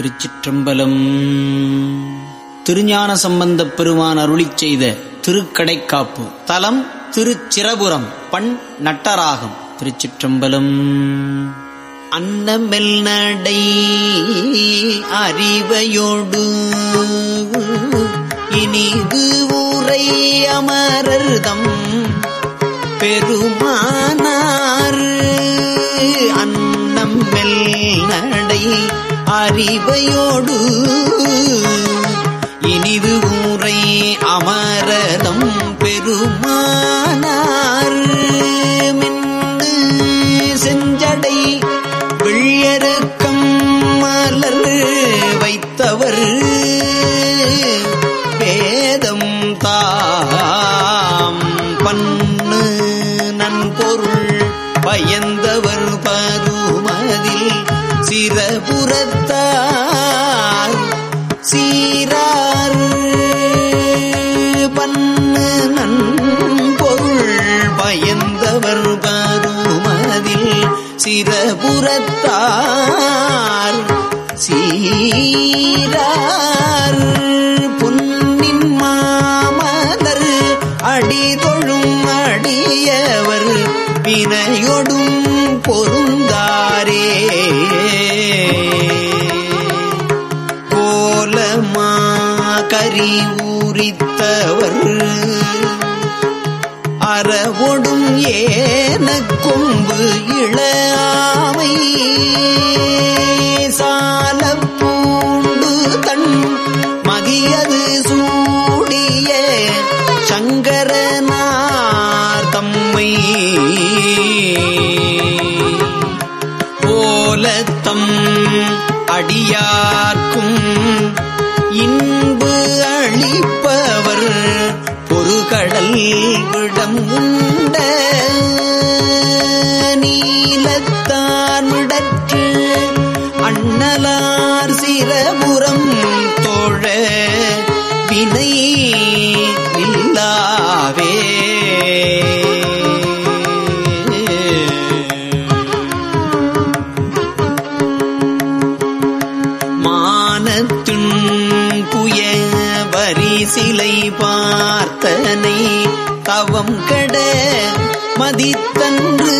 திருச்சிற்றம்பலம். திருஞான சம்பந்தப் பெருமான் அருளி செய்த திருக்கடைக்காப்பு. தலம் திருச்சிரபுரம் பண் நட்டராகம் திருச்சிற்றம்பலம். அன்னமெல் நடை அறிவையோடு இனிது ஊரை அமரர்தம் பெருமானார். அன்னம் மெல் நடை அறிவையோடு இனிது ஊரை அமரதம் பெருமானார். வினையொடும் பொருந்தாரே. கோலமா கரி ஊரித்தவர் அறவொடும் ஏன கொம்பு இளையாமை சால பூண்டு தன் அடியார்க்கும் இன்பு அளிப்பவர் பொறுகடல் விடம் உண்ட துண்புய புய வரிசிலை பார்த்தனை தவம் கட மதித்தன்று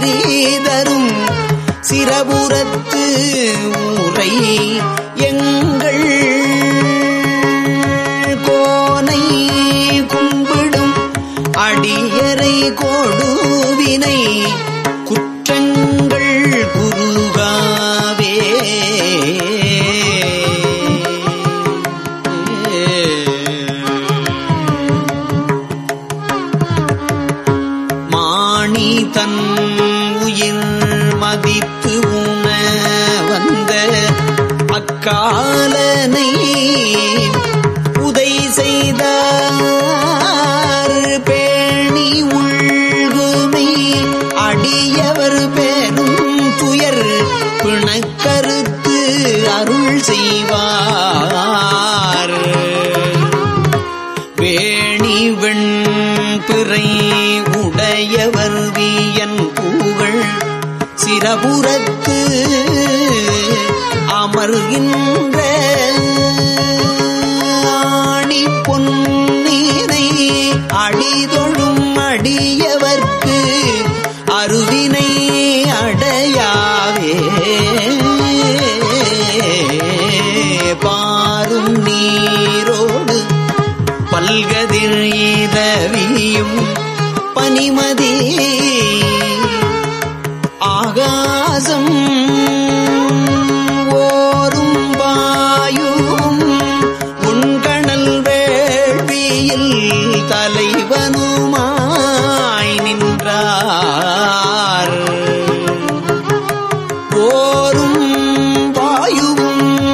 தீரிதரும் சிறபுரத்து ஊரை எங்கள் கோனை கும்பிடும் அடியறை கோடுவினை காலனை உதை செய்த பேணி உள்குமை. அடியவர் பெரும் துயர் பிணக்கருத்து அருள் செய்வார். வேணி வெண்பிறை உடையவர் வீயன் பூகள் சிறபுரத்து வருகின்ற தலைவனுமாய் நின்றார். போரும் வாயுவும்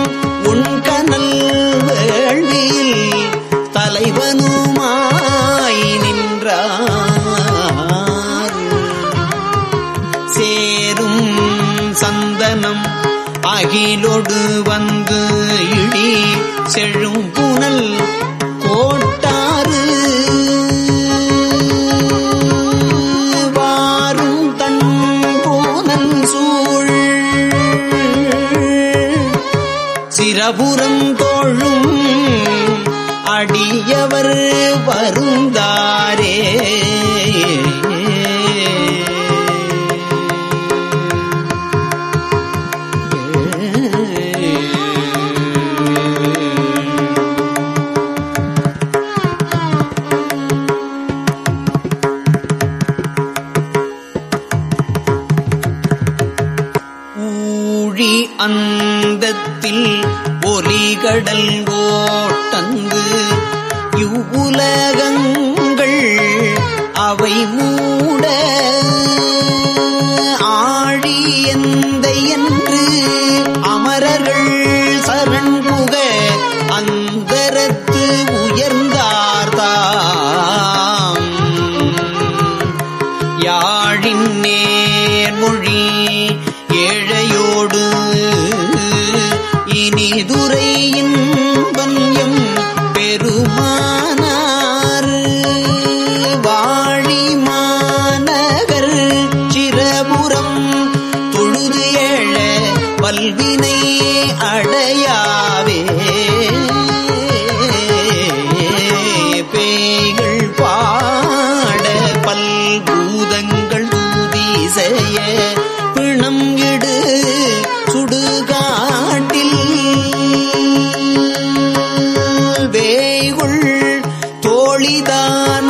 உன் கனல் வேள்வியில் தலைவனுமாய் நின்றார். சேரும் சந்தனம் அகிலொடு வந்து இடி செழும் புனல் சிரபுரம் தோழும் அடியவர் வருந்தாரே. அந்தத்தில் ஒலிகடல் ஓட்டங்கு இவ்வுலகங்கள் அவை மூட ஆழி எந்த என்று அமரர்கள் சரண் புக அந்தரத்து பல்வினை அடையாவே பேய்கள் பாட பல்பூதங்கள் தூதிசைய பிணம் இடு சுடுகாட்டில். வேய்குள் தோழிதான்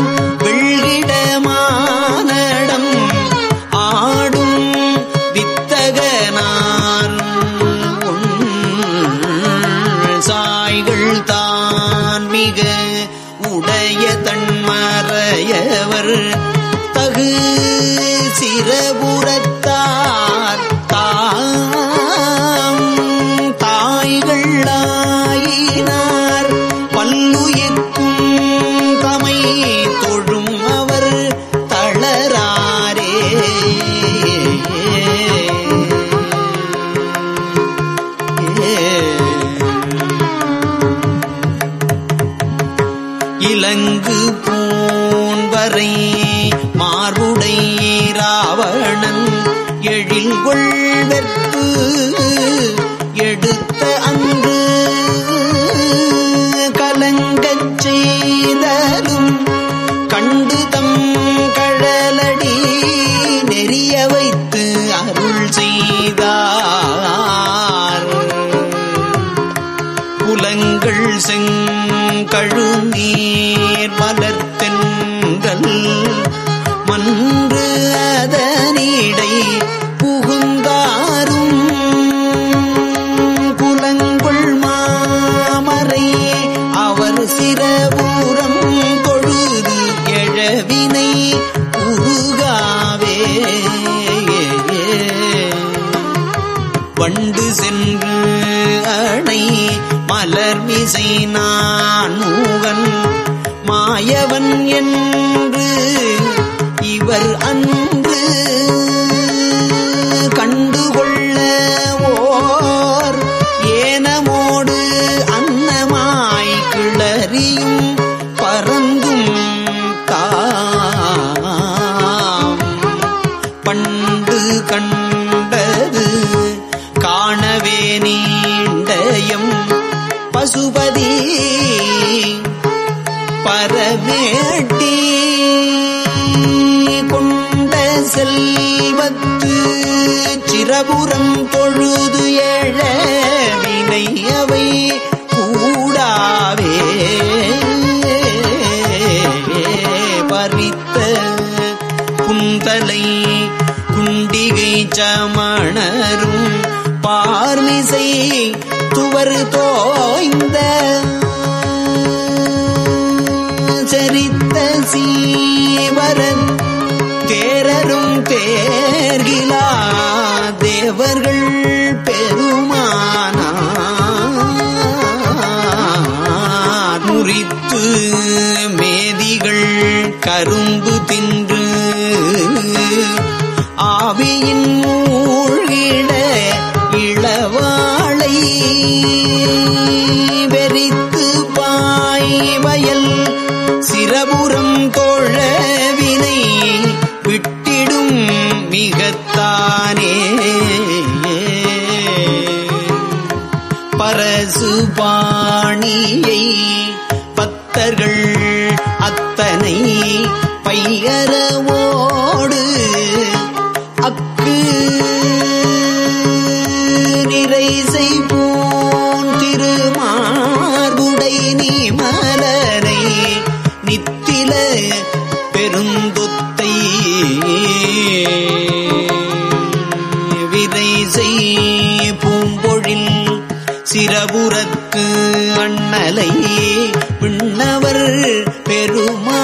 விலங்கு பூன்வரை மார்புடை ராவணன் எழில்கொள் வெற்பு இவர் அன்று கண்டுகொள்ள ஓர் ஏனமோடு அன்னமாய் கிளறியும் பறந்தும் தாம். பண்டு கண்டது காணவே நீண்டயம். பசுபதி பரவேட்டி செல்வத்து சிரபுரம் தொழுது ஏழ வினை அவை கூடாவே. பறித்த குந்தலை குண்டிகை சமணரும் பார்மிசை துவர் தோய்ந்த சரித்த சீ தேர்கிலா தேவர்கள் பெருமானா. முறித்து மேதிகள் கரும்பு தின்று ஆவியின் மூழ்கிட இளவாளை வெறித்து பாய் வயல் சிரபுரம் தோழ பாணியை பக்தர்கள் அத்தனை பையரவோடு அக்கு நிறை செய்வோம் பின்னவர் பெருமா